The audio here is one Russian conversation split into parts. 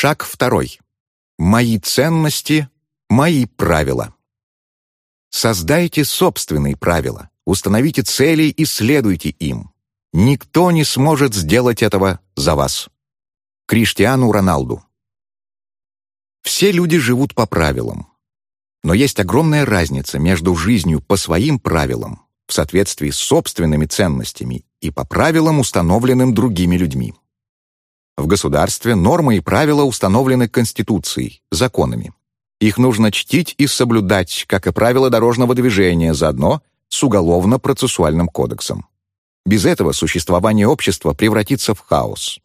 Шаг второй. Мои ценности, мои правила. Создайте собственные правила, установите цели и следуйте им. Никто не сможет сделать этого за вас. Криштиану Роналду Все люди живут по правилам. Но есть огромная разница между жизнью по своим правилам, в соответствии с собственными ценностями, и по правилам, установленным другими людьми. В государстве нормы и правила установлены Конституцией, законами. Их нужно чтить и соблюдать, как и правила дорожного движения, заодно с Уголовно-процессуальным кодексом. Без этого существование общества превратится в хаос.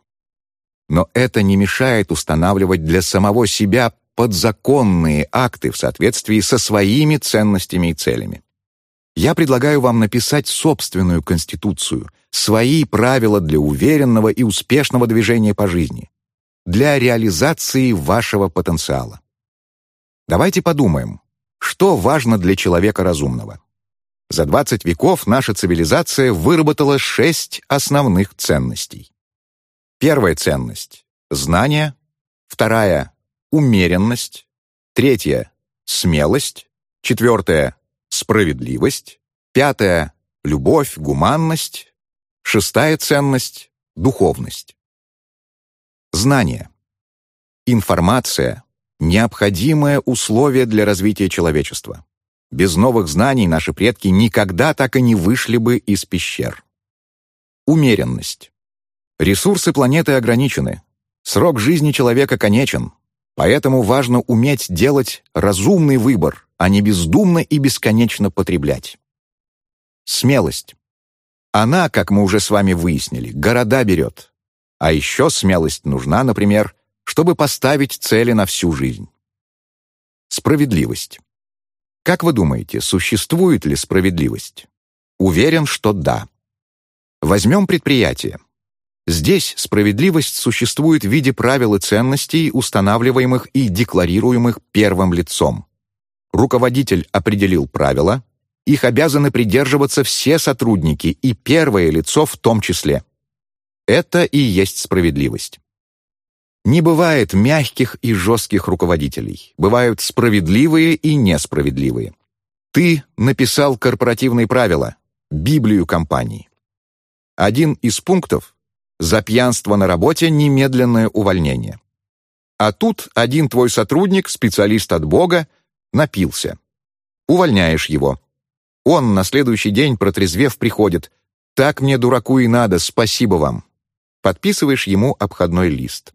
Но это не мешает устанавливать для самого себя подзаконные акты в соответствии со своими ценностями и целями. Я предлагаю вам написать собственную конституцию – свои правила для уверенного и успешного движения по жизни, для реализации вашего потенциала. Давайте подумаем, что важно для человека разумного. За 20 веков наша цивилизация выработала шесть основных ценностей. Первая ценность — знание, вторая — умеренность, третья — смелость, четвертая — справедливость, пятая — любовь, гуманность, Шестая ценность — духовность. Знание. Информация — необходимое условие для развития человечества. Без новых знаний наши предки никогда так и не вышли бы из пещер. Умеренность. Ресурсы планеты ограничены. Срок жизни человека конечен. Поэтому важно уметь делать разумный выбор, а не бездумно и бесконечно потреблять. Смелость. Она, как мы уже с вами выяснили, города берет. А еще смелость нужна, например, чтобы поставить цели на всю жизнь. Справедливость. Как вы думаете, существует ли справедливость? Уверен, что да. Возьмем предприятие. Здесь справедливость существует в виде правил и ценностей, устанавливаемых и декларируемых первым лицом. Руководитель определил правила, их обязаны придерживаться все сотрудники и первое лицо в том числе. Это и есть справедливость. Не бывает мягких и жестких руководителей. Бывают справедливые и несправедливые. Ты написал корпоративные правила, Библию компании. Один из пунктов — за пьянство на работе немедленное увольнение. А тут один твой сотрудник, специалист от Бога, напился. Увольняешь его. Он на следующий день, протрезвев, приходит. «Так мне, дураку, и надо, спасибо вам». Подписываешь ему обходной лист.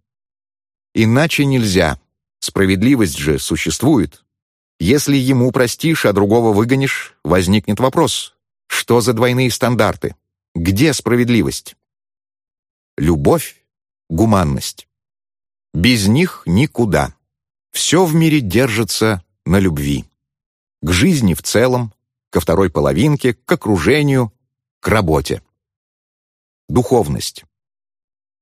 Иначе нельзя. Справедливость же существует. Если ему простишь, а другого выгонишь, возникнет вопрос. Что за двойные стандарты? Где справедливость? Любовь, гуманность. Без них никуда. Все в мире держится на любви. К жизни в целом, ко второй половинке, к окружению, к работе. Духовность.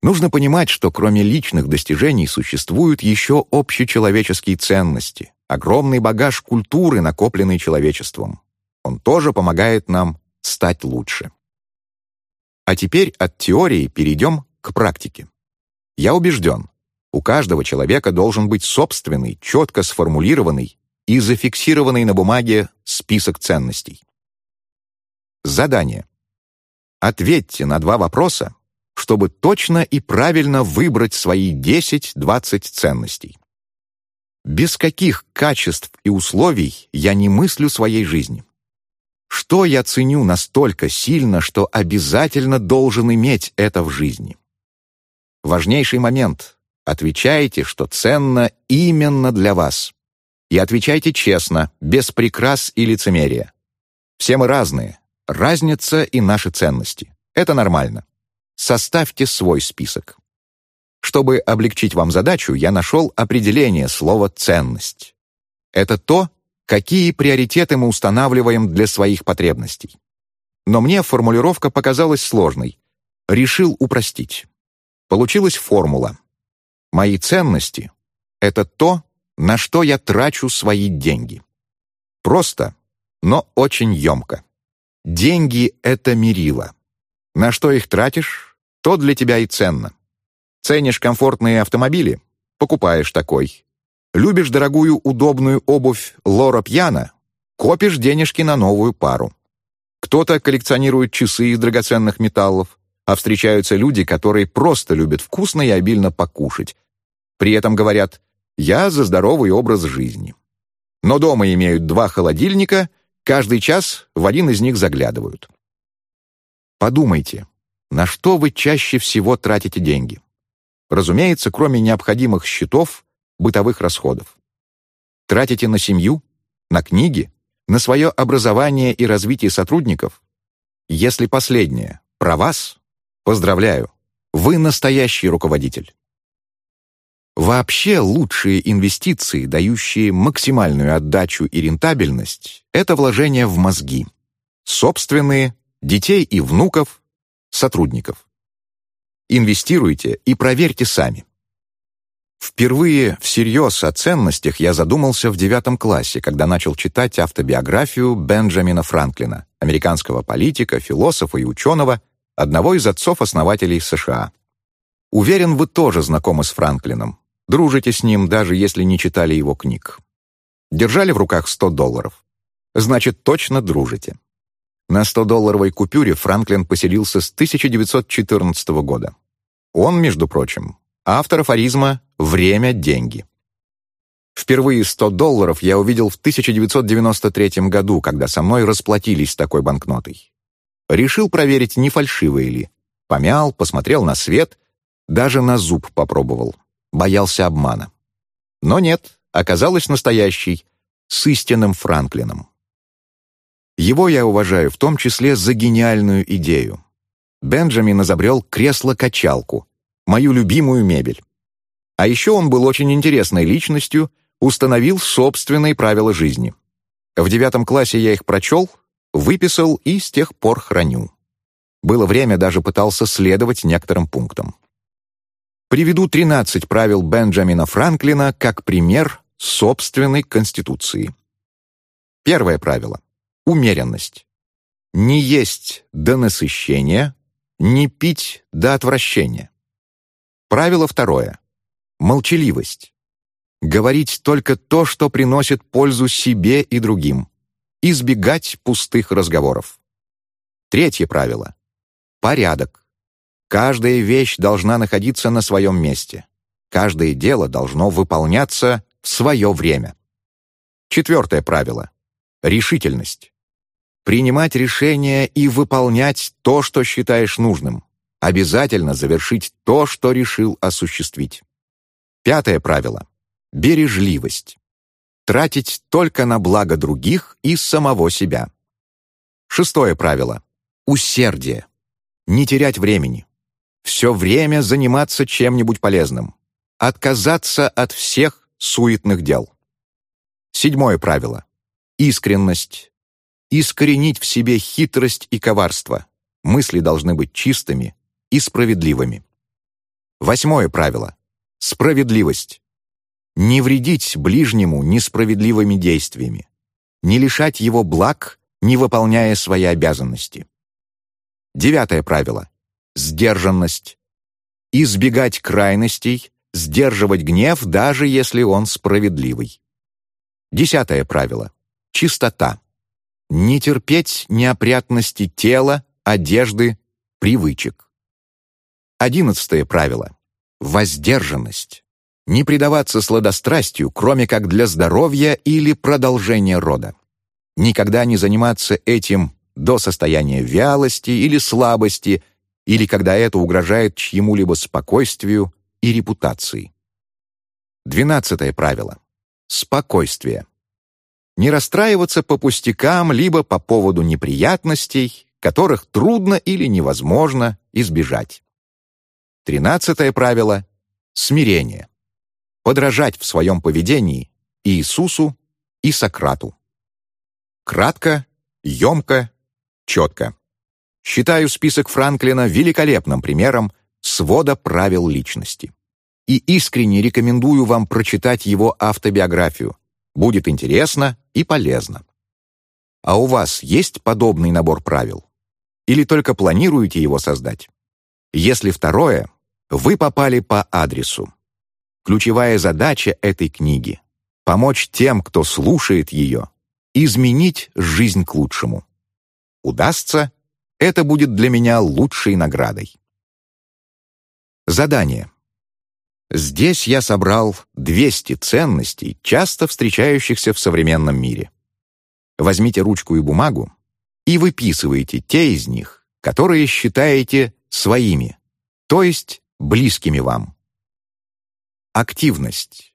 Нужно понимать, что кроме личных достижений существуют еще общечеловеческие ценности, огромный багаж культуры, накопленный человечеством. Он тоже помогает нам стать лучше. А теперь от теории перейдем к практике. Я убежден, у каждого человека должен быть собственный, четко сформулированный и зафиксированный на бумаге список ценностей. Задание. Ответьте на два вопроса, чтобы точно и правильно выбрать свои 10-20 ценностей. Без каких качеств и условий я не мыслю своей жизни? Что я ценю настолько сильно, что обязательно должен иметь это в жизни? Важнейший момент. Отвечайте, что ценно именно для вас. И отвечайте честно, без прикрас и лицемерия. Все мы разные. Разница и наши ценности. Это нормально. Составьте свой список. Чтобы облегчить вам задачу, я нашел определение слова «ценность». Это то, какие приоритеты мы устанавливаем для своих потребностей. Но мне формулировка показалась сложной. Решил упростить. Получилась формула. Мои ценности — это то, на что я трачу свои деньги. Просто, но очень емко. Деньги — это мерило. На что их тратишь, то для тебя и ценно. Ценишь комфортные автомобили? покупаешь такой. Любишь дорогую удобную обувь Лора Пьяна? Копишь денежки на новую пару. Кто-то коллекционирует часы из драгоценных металлов, а встречаются люди, которые просто любят вкусно и обильно покушать. При этом говорят «я за здоровый образ жизни». Но дома имеют два холодильника, каждый час в один из них заглядывают. Подумайте, на что вы чаще всего тратите деньги? Разумеется, кроме необходимых счетов, бытовых расходов. Тратите на семью, на книги, на свое образование и развитие сотрудников? Если последнее про вас, поздравляю, вы настоящий руководитель. Вообще лучшие инвестиции, дающие максимальную отдачу и рентабельность, это вложения в мозги. Собственные, детей и внуков, сотрудников. Инвестируйте и проверьте сами. Впервые всерьез о ценностях я задумался в девятом классе, когда начал читать автобиографию Бенджамина Франклина, американского политика, философа и ученого, одного из отцов-основателей США. Уверен, вы тоже знакомы с Франклином. Дружите с ним, даже если не читали его книг. Держали в руках 100 долларов. Значит, точно дружите. На 100-долларовой купюре Франклин поселился с 1914 года. Он, между прочим, автор афоризма «Время – деньги». Впервые 100 долларов я увидел в 1993 году, когда со мной расплатились такой банкнотой. Решил проверить, не фальшивые ли. Помял, посмотрел на свет, даже на зуб попробовал боялся обмана. Но нет, оказалось настоящий, с истинным Франклином. Его я уважаю в том числе за гениальную идею. Бенджамин изобрел кресло-качалку, мою любимую мебель. А еще он был очень интересной личностью, установил собственные правила жизни. В девятом классе я их прочел, выписал и с тех пор храню. Было время, даже пытался следовать некоторым пунктам. Приведу 13 правил Бенджамина Франклина как пример собственной конституции. Первое правило — умеренность. Не есть до насыщения, не пить до отвращения. Правило второе — молчаливость. Говорить только то, что приносит пользу себе и другим. Избегать пустых разговоров. Третье правило — порядок. Каждая вещь должна находиться на своем месте. Каждое дело должно выполняться в свое время. Четвертое правило. Решительность. Принимать решения и выполнять то, что считаешь нужным. Обязательно завершить то, что решил осуществить. Пятое правило. Бережливость. Тратить только на благо других и самого себя. Шестое правило. Усердие. Не терять времени все время заниматься чем-нибудь полезным, отказаться от всех суетных дел. Седьмое правило. Искренность. Искоренить в себе хитрость и коварство. Мысли должны быть чистыми и справедливыми. Восьмое правило. Справедливость. Не вредить ближнему несправедливыми действиями. Не лишать его благ, не выполняя свои обязанности. Девятое правило сдержанность. Избегать крайностей, сдерживать гнев, даже если он справедливый. Десятое правило. Чистота. Не терпеть неопрятности тела, одежды, привычек. Одиннадцатое правило. Воздержанность. Не предаваться сладострастию, кроме как для здоровья или продолжения рода. Никогда не заниматься этим до состояния вялости или слабости – или когда это угрожает чьему-либо спокойствию и репутации. Двенадцатое правило. Спокойствие. Не расстраиваться по пустякам либо по поводу неприятностей, которых трудно или невозможно избежать. Тринадцатое правило. Смирение. Подражать в своем поведении Иисусу и Сократу. Кратко, емко, четко. Считаю список Франклина великолепным примером свода правил личности. И искренне рекомендую вам прочитать его автобиографию. Будет интересно и полезно. А у вас есть подобный набор правил? Или только планируете его создать? Если второе, вы попали по адресу. ключевая задача этой книги — помочь тем, кто слушает ее, изменить жизнь к лучшему. Удастся, это будет для меня лучшей наградой. Задание. Здесь я собрал 200 ценностей, часто встречающихся в современном мире. Возьмите ручку и бумагу и выписывайте те из них, которые считаете своими, то есть близкими вам. Активность.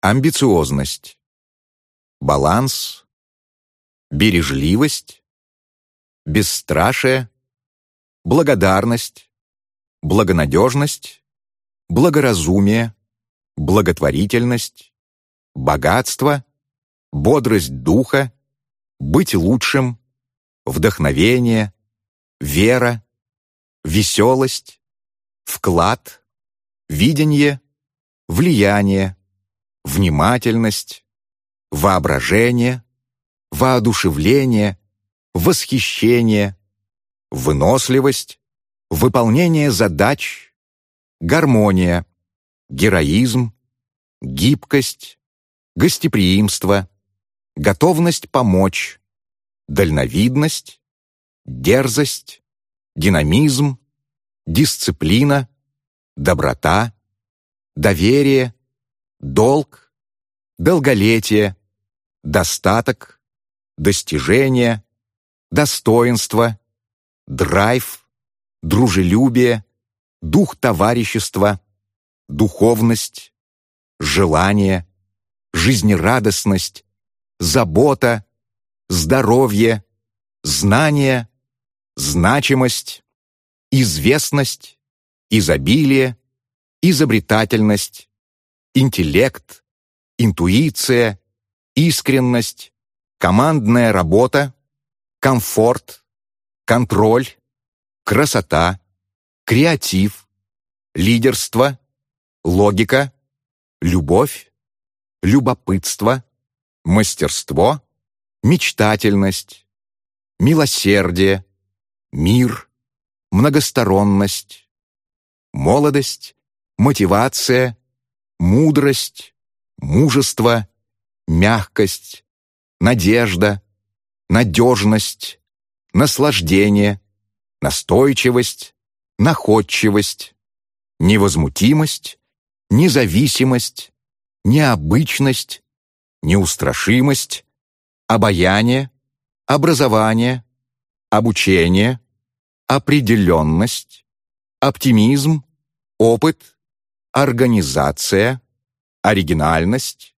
Амбициозность. Баланс. Бережливость. Бесстрашие. Благодарность. Благонадежность. Благоразумие. Благотворительность. Богатство. Бодрость духа. Быть лучшим. Вдохновение. Вера. Веселость. Вклад. Видение влияние, внимательность, воображение, воодушевление, восхищение, выносливость, выполнение задач, гармония, героизм, гибкость, гостеприимство, готовность помочь, дальновидность, дерзость, динамизм, дисциплина, доброта, доверие, долг, долголетие, достаток, достижение, достоинство, драйв, дружелюбие, дух товарищества, духовность, желание, жизнерадостность, забота, здоровье, знание, значимость, известность, изобилие, изобретательность, интеллект, интуиция, искренность, командная работа, комфорт, контроль, красота, креатив, лидерство, логика, любовь, любопытство, мастерство, мечтательность, милосердие, мир, многосторонность, молодость, мотивация, мудрость, мужество, мягкость, надежда, надежность, наслаждение, настойчивость, находчивость, невозмутимость, независимость, необычность, неустрашимость, обаяние, образование, обучение, определенность, оптимизм, опыт, организация, оригинальность,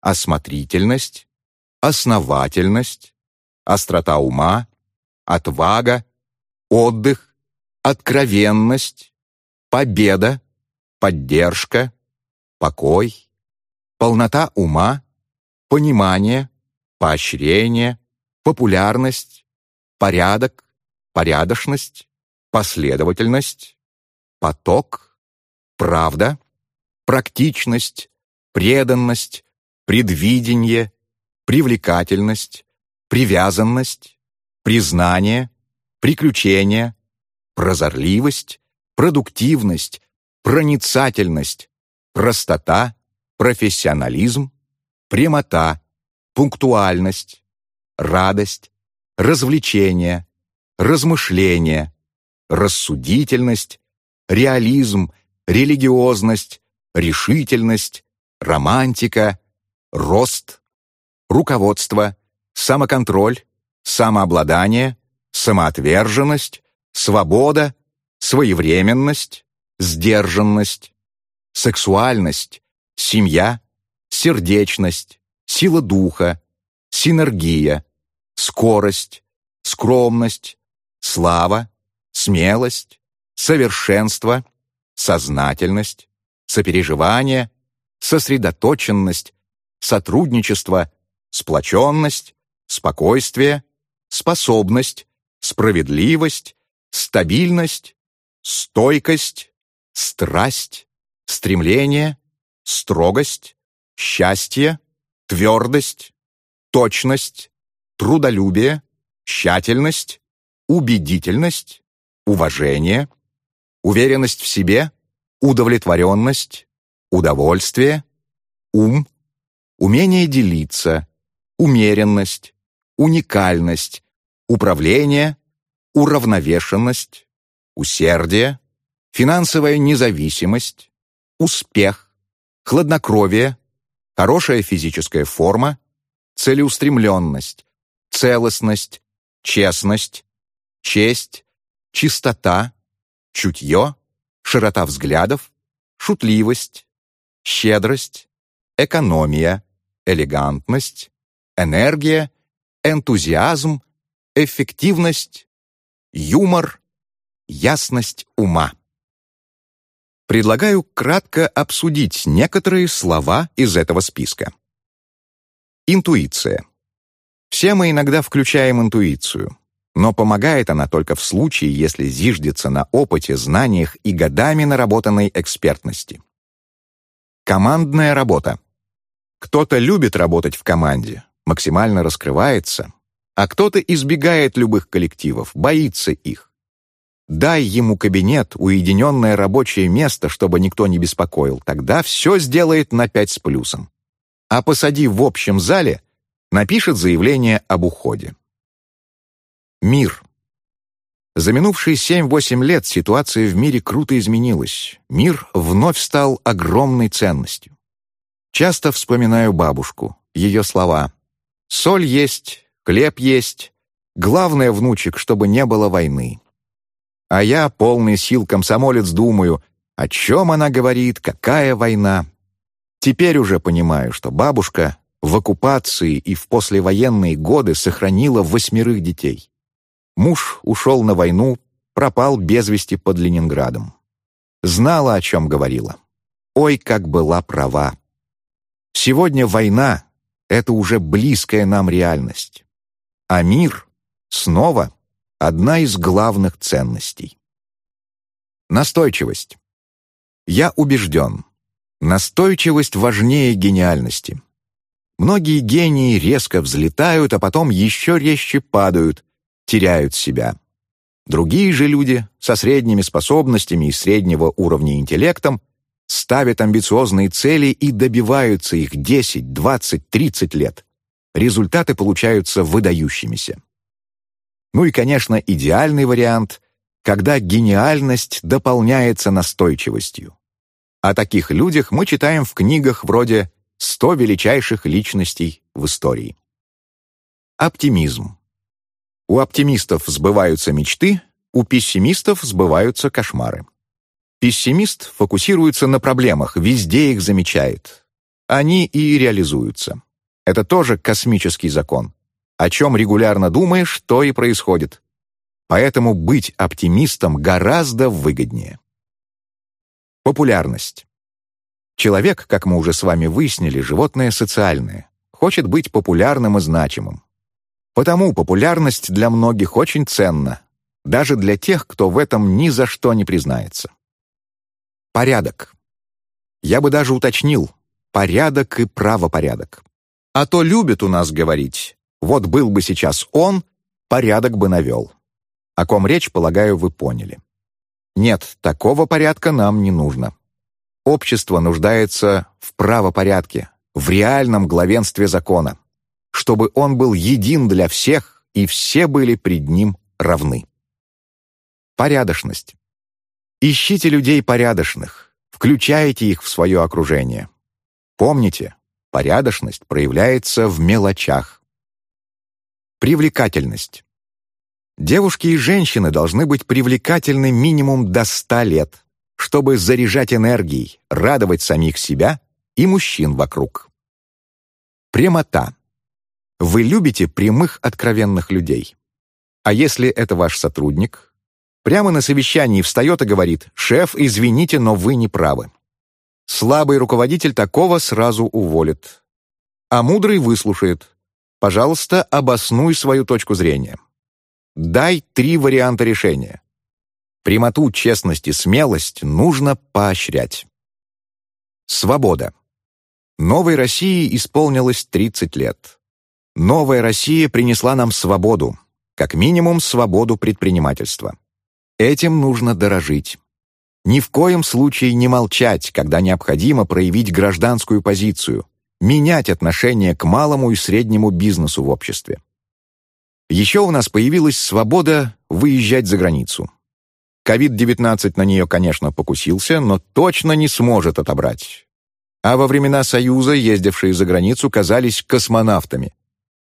осмотрительность, основательность, острота ума, отвага, отдых, откровенность, победа, поддержка, покой, полнота ума, понимание, поощрение, популярность, порядок, порядочность, последовательность, поток, правда, практичность, преданность, предвидение, привлекательность, привязанность, признание, приключение, прозорливость, продуктивность, проницательность, простота, профессионализм, прямота, пунктуальность, радость, развлечение, размышление, рассудительность, реализм религиозность, решительность, романтика, рост, руководство, самоконтроль, самообладание, самоотверженность, свобода, своевременность, сдержанность, сексуальность, семья, сердечность, сила духа, синергия, скорость, скромность, слава, смелость, совершенство, сознательность, сопереживание, сосредоточенность, сотрудничество, сплоченность, спокойствие, способность, справедливость, стабильность, стойкость, страсть, стремление, строгость, счастье, твердость, точность, трудолюбие, тщательность, убедительность, уважение – уверенность в себе, удовлетворенность, удовольствие, ум, умение делиться, умеренность, уникальность, управление, уравновешенность, усердие, финансовая независимость, успех, хладнокровие, хорошая физическая форма, целеустремленность, целостность, честность, честь, чистота, чутье, широта взглядов, шутливость, щедрость, экономия, элегантность, энергия, энтузиазм, эффективность, юмор, ясность ума. Предлагаю кратко обсудить некоторые слова из этого списка. Интуиция. Все мы иногда включаем интуицию, но помогает она только в случае, если зиждется на опыте, знаниях и годами наработанной экспертности. Командная работа. Кто-то любит работать в команде, максимально раскрывается, а кто-то избегает любых коллективов, боится их. Дай ему кабинет, уединенное рабочее место, чтобы никто не беспокоил, тогда все сделает на пять с плюсом. А посади в общем зале, напишет заявление об уходе. Мир. За минувшие 7-8 лет ситуация в мире круто изменилась. Мир вновь стал огромной ценностью. Часто вспоминаю бабушку, ее слова. «Соль есть, хлеб есть. Главное, внучек, чтобы не было войны». А я, полный сил комсомолец, думаю, о чем она говорит, какая война. Теперь уже понимаю, что бабушка в оккупации и в послевоенные годы сохранила восьмерых детей. Муж ушел на войну, пропал без вести под Ленинградом. Знала, о чем говорила. Ой, как была права. Сегодня война — это уже близкая нам реальность. А мир снова одна из главных ценностей. Настойчивость. Я убежден, настойчивость важнее гениальности. Многие гении резко взлетают, а потом еще резче падают, теряют себя. Другие же люди со средними способностями и среднего уровня интеллектом ставят амбициозные цели и добиваются их 10, 20, 30 лет. Результаты получаются выдающимися. Ну и, конечно, идеальный вариант, когда гениальность дополняется настойчивостью. О таких людях мы читаем в книгах вроде «100 величайших личностей в истории». Оптимизм. У оптимистов сбываются мечты, у пессимистов сбываются кошмары. Пессимист фокусируется на проблемах, везде их замечает. Они и реализуются. Это тоже космический закон. О чем регулярно думаешь, то и происходит. Поэтому быть оптимистом гораздо выгоднее. Популярность. Человек, как мы уже с вами выяснили, животное социальное, хочет быть популярным и значимым. Потому популярность для многих очень ценна, даже для тех, кто в этом ни за что не признается. Порядок. Я бы даже уточнил, порядок и правопорядок. А то любят у нас говорить, вот был бы сейчас он, порядок бы навел. О ком речь, полагаю, вы поняли. Нет, такого порядка нам не нужно. Общество нуждается в правопорядке, в реальном главенстве закона чтобы он был един для всех, и все были пред ним равны. Порядочность. Ищите людей порядочных, включайте их в свое окружение. Помните, порядочность проявляется в мелочах. Привлекательность. Девушки и женщины должны быть привлекательны минимум до 100 лет, чтобы заряжать энергией, радовать самих себя и мужчин вокруг. Прямота. Вы любите прямых, откровенных людей. А если это ваш сотрудник? Прямо на совещании встает и говорит «Шеф, извините, но вы не правы». Слабый руководитель такого сразу уволит. А мудрый выслушает. Пожалуйста, обоснуй свою точку зрения. Дай три варианта решения. Прямоту, честность и смелость нужно поощрять. Свобода. Новой России исполнилось 30 лет. Новая Россия принесла нам свободу, как минимум свободу предпринимательства. Этим нужно дорожить. Ни в коем случае не молчать, когда необходимо проявить гражданскую позицию, менять отношение к малому и среднему бизнесу в обществе. Еще у нас появилась свобода выезжать за границу. Ковид-19 на нее, конечно, покусился, но точно не сможет отобрать. А во времена Союза ездившие за границу казались космонавтами.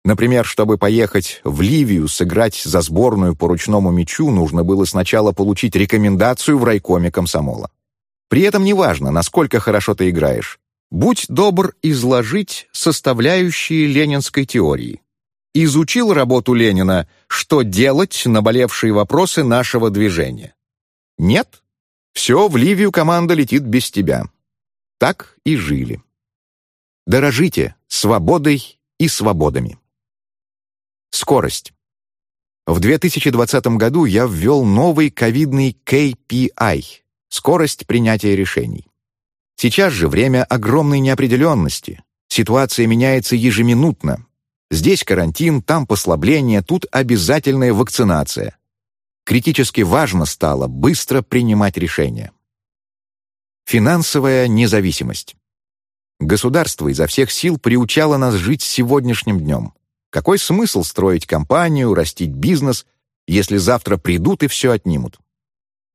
Например, чтобы поехать в Ливию сыграть за сборную по ручному мячу, нужно было сначала получить рекомендацию в райкоме комсомола. При этом неважно, насколько хорошо ты играешь. Будь добр изложить составляющие ленинской теории. Изучил работу Ленина «Что делать?» наболевшие вопросы нашего движения. Нет? Все, в Ливию команда летит без тебя. Так и жили. Дорожите свободой и свободами. Скорость. В 2020 году я ввел новый ковидный KPI — скорость принятия решений. Сейчас же время огромной неопределенности. Ситуация меняется ежеминутно. Здесь карантин, там послабление, тут обязательная вакцинация. Критически важно стало быстро принимать решения. Финансовая независимость. Государство изо всех сил приучало нас жить сегодняшним днем. Какой смысл строить компанию, растить бизнес, если завтра придут и все отнимут?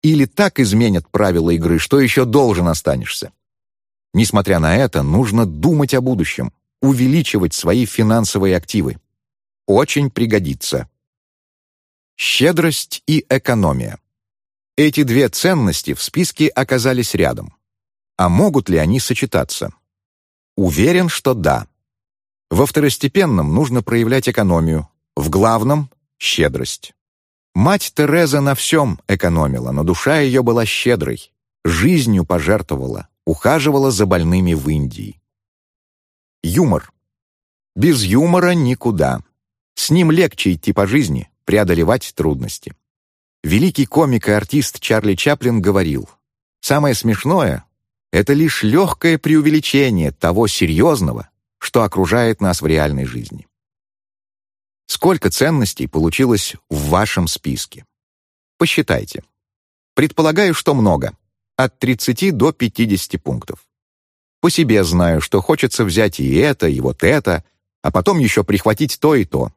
Или так изменят правила игры, что еще должен останешься? Несмотря на это, нужно думать о будущем, увеличивать свои финансовые активы. Очень пригодится. Щедрость и экономия. Эти две ценности в списке оказались рядом. А могут ли они сочетаться? Уверен, что да. Во второстепенном нужно проявлять экономию, в главном — щедрость. Мать Тереза на всем экономила, но душа ее была щедрой, жизнью пожертвовала, ухаживала за больными в Индии. Юмор. Без юмора никуда. С ним легче идти по жизни, преодолевать трудности. Великий комик и артист Чарли Чаплин говорил, «Самое смешное — это лишь легкое преувеличение того серьезного, что окружает нас в реальной жизни. Сколько ценностей получилось в вашем списке? Посчитайте. Предполагаю, что много. От 30 до 50 пунктов. По себе знаю, что хочется взять и это, и вот это, а потом еще прихватить то и то.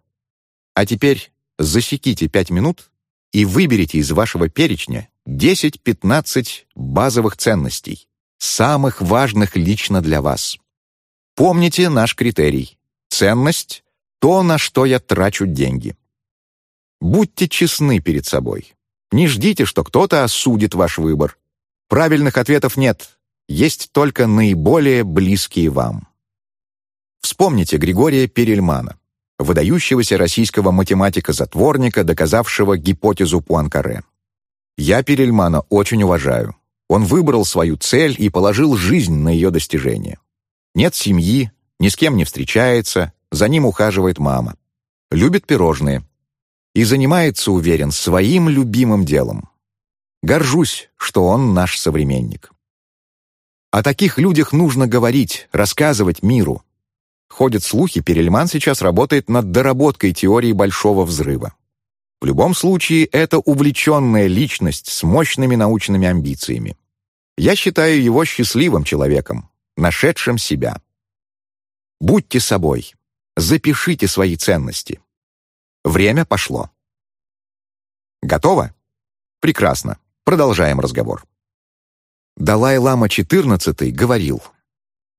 А теперь засеките 5 минут и выберите из вашего перечня 10-15 базовых ценностей, самых важных лично для вас. Помните наш критерий. Ценность — то, на что я трачу деньги. Будьте честны перед собой. Не ждите, что кто-то осудит ваш выбор. Правильных ответов нет. Есть только наиболее близкие вам. Вспомните Григория Перельмана, выдающегося российского математика-затворника, доказавшего гипотезу Пуанкаре. Я Перельмана очень уважаю. Он выбрал свою цель и положил жизнь на ее достижение. Нет семьи, ни с кем не встречается, за ним ухаживает мама. Любит пирожные. И занимается, уверен, своим любимым делом. Горжусь, что он наш современник. О таких людях нужно говорить, рассказывать миру. Ходят слухи, Перельман сейчас работает над доработкой теории Большого Взрыва. В любом случае, это увлеченная личность с мощными научными амбициями. Я считаю его счастливым человеком, нашедшим себя. Будьте собой. Запишите свои ценности. Время пошло. Готово? Прекрасно. Продолжаем разговор. Далай-лама XIV говорил,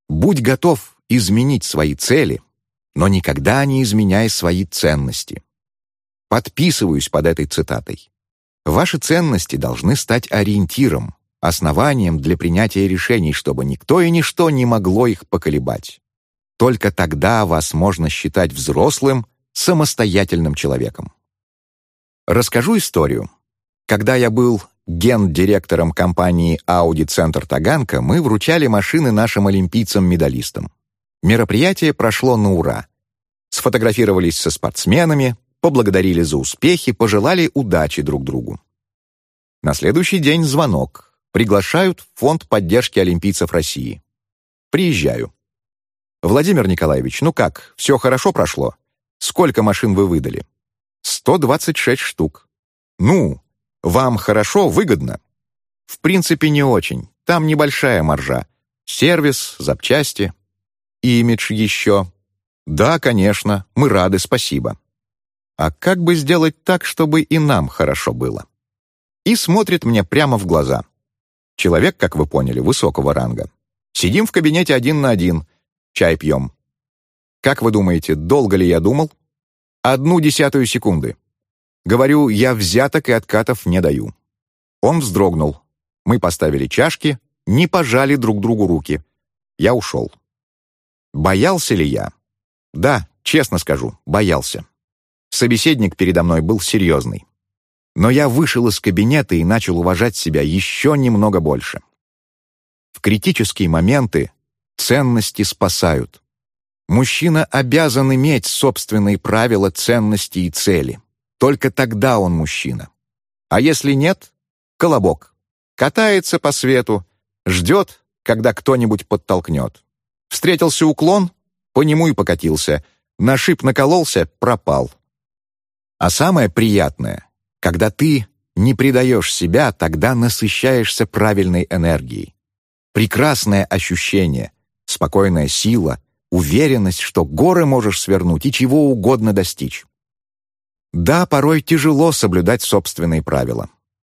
«Будь готов изменить свои цели, но никогда не изменяй свои ценности». Подписываюсь под этой цитатой. Ваши ценности должны стать ориентиром, основанием для принятия решений, чтобы никто и ничто не могло их поколебать. Только тогда вас можно считать взрослым, самостоятельным человеком. Расскажу историю. Когда я был гендиректором компании Audi Центр Таганка, мы вручали машины нашим олимпийцам-медалистам. Мероприятие прошло на ура. Сфотографировались со спортсменами, поблагодарили за успехи, пожелали удачи друг другу. На следующий день звонок. Приглашают в Фонд поддержки олимпийцев России. Приезжаю. «Владимир Николаевич, ну как, все хорошо прошло? Сколько машин вы выдали?» «126 штук». «Ну, вам хорошо, выгодно?» В принципе, не очень. Там небольшая маржа. Сервис, запчасти. Имидж еще. Да, конечно, мы рады, спасибо. А как бы сделать так, чтобы и нам хорошо было? И смотрит мне прямо в глаза. Человек, как вы поняли, высокого ранга. Сидим в кабинете один на один, чай пьем. Как вы думаете, долго ли я думал? Одну десятую секунды. Говорю, я взяток и откатов не даю. Он вздрогнул. Мы поставили чашки, не пожали друг другу руки. Я ушел. Боялся ли я? Да, честно скажу, боялся. Собеседник передо мной был серьезный. Но я вышел из кабинета и начал уважать себя еще немного больше. В критические моменты ценности спасают. Мужчина обязан иметь собственные правила ценности и цели. Только тогда он мужчина. А если нет — колобок. Катается по свету, ждет, когда кто-нибудь подтолкнет. Встретился уклон, по нему и покатился. На шип накололся — пропал. А самое приятное, когда ты не предаешь себя, тогда насыщаешься правильной энергией. Прекрасное ощущение, спокойная сила, уверенность, что горы можешь свернуть и чего угодно достичь. Да, порой тяжело соблюдать собственные правила.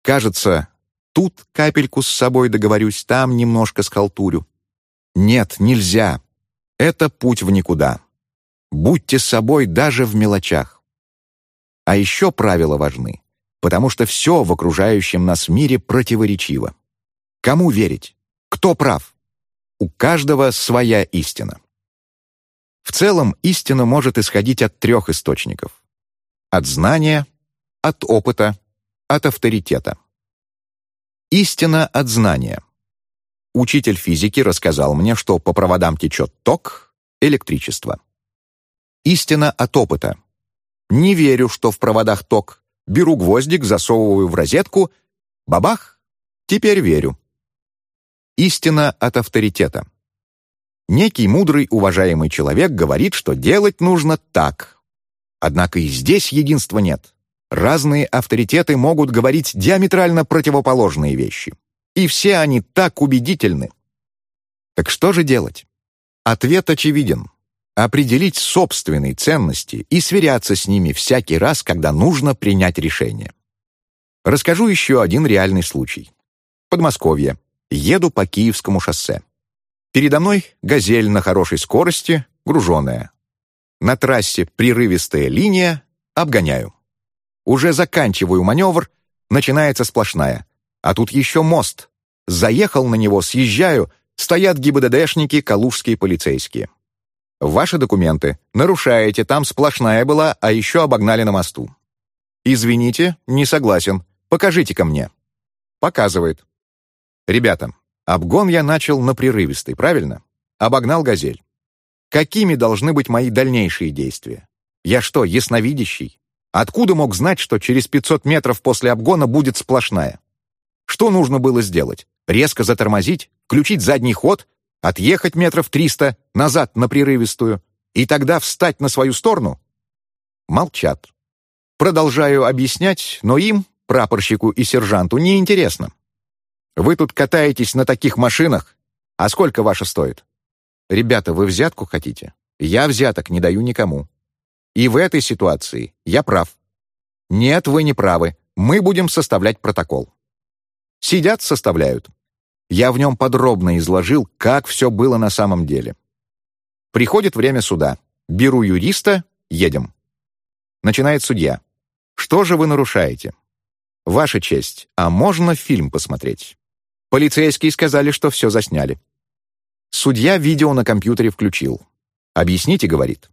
Кажется, тут капельку с собой договорюсь, там немножко схалтурю. Нет, нельзя. Это путь в никуда. Будьте собой даже в мелочах. А еще правила важны, потому что все в окружающем нас мире противоречиво. Кому верить? Кто прав? У каждого своя истина. В целом, истина может исходить от трех источников. От знания, от опыта, от авторитета. Истина от знания. Учитель физики рассказал мне, что по проводам течет ток, электричество. Истина от опыта. Не верю, что в проводах ток. Беру гвоздик, засовываю в розетку. Бабах! Теперь верю. Истина от авторитета. Некий мудрый, уважаемый человек говорит, что делать нужно так. Однако и здесь единства нет. Разные авторитеты могут говорить диаметрально противоположные вещи. И все они так убедительны. Так что же делать? Ответ очевиден. Определить собственные ценности и сверяться с ними всякий раз, когда нужно принять решение. Расскажу еще один реальный случай. Подмосковье. Еду по Киевскому шоссе. Передо мной «Газель» на хорошей скорости, груженная. На трассе прерывистая линия, обгоняю. Уже заканчиваю маневр, начинается сплошная. А тут еще мост. Заехал на него, съезжаю, стоят ГИБДДшники, калужские полицейские. Ваши документы. Нарушаете, там сплошная была, а еще обогнали на мосту. Извините, не согласен. Покажите-ка мне. Показывает. Ребята, Обгон я начал на прерывистый, правильно? Обогнал «Газель». Какими должны быть мои дальнейшие действия? Я что, ясновидящий? Откуда мог знать, что через 500 метров после обгона будет сплошная? Что нужно было сделать? Резко затормозить, включить задний ход, отъехать метров 300, назад на прерывистую, и тогда встать на свою сторону? Молчат. Продолжаю объяснять, но им, прапорщику и сержанту, неинтересно. Вы тут катаетесь на таких машинах? А сколько ваша стоит? Ребята, вы взятку хотите? Я взяток не даю никому. И в этой ситуации я прав. Нет, вы не правы. Мы будем составлять протокол. Сидят, составляют. Я в нем подробно изложил, как все было на самом деле. Приходит время суда. Беру юриста, едем. Начинает судья. Что же вы нарушаете? Ваша честь, а можно фильм посмотреть? Полицейские сказали, что все засняли. Судья видео на компьютере включил. «Объясните», — говорит.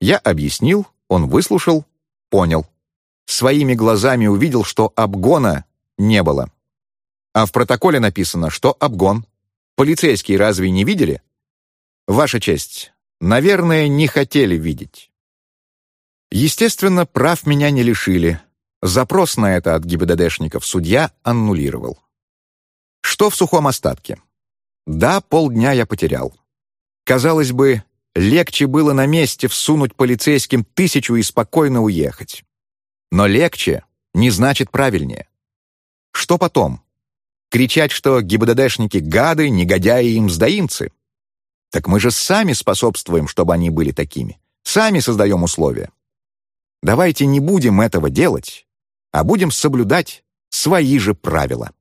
Я объяснил, он выслушал, понял. Своими глазами увидел, что обгона не было. А в протоколе написано, что обгон. Полицейские разве не видели? Ваша честь, наверное, не хотели видеть. Естественно, прав меня не лишили. Запрос на это от ГИБДДшников судья аннулировал. Что в сухом остатке? Да, полдня я потерял. Казалось бы, легче было на месте всунуть полицейским тысячу и спокойно уехать. Но легче не значит правильнее. Что потом? Кричать, что ГИБДДшники — гады, негодяи и мздоимцы. Так мы же сами способствуем, чтобы они были такими. Сами создаем условия. Давайте не будем этого делать, а будем соблюдать свои же правила.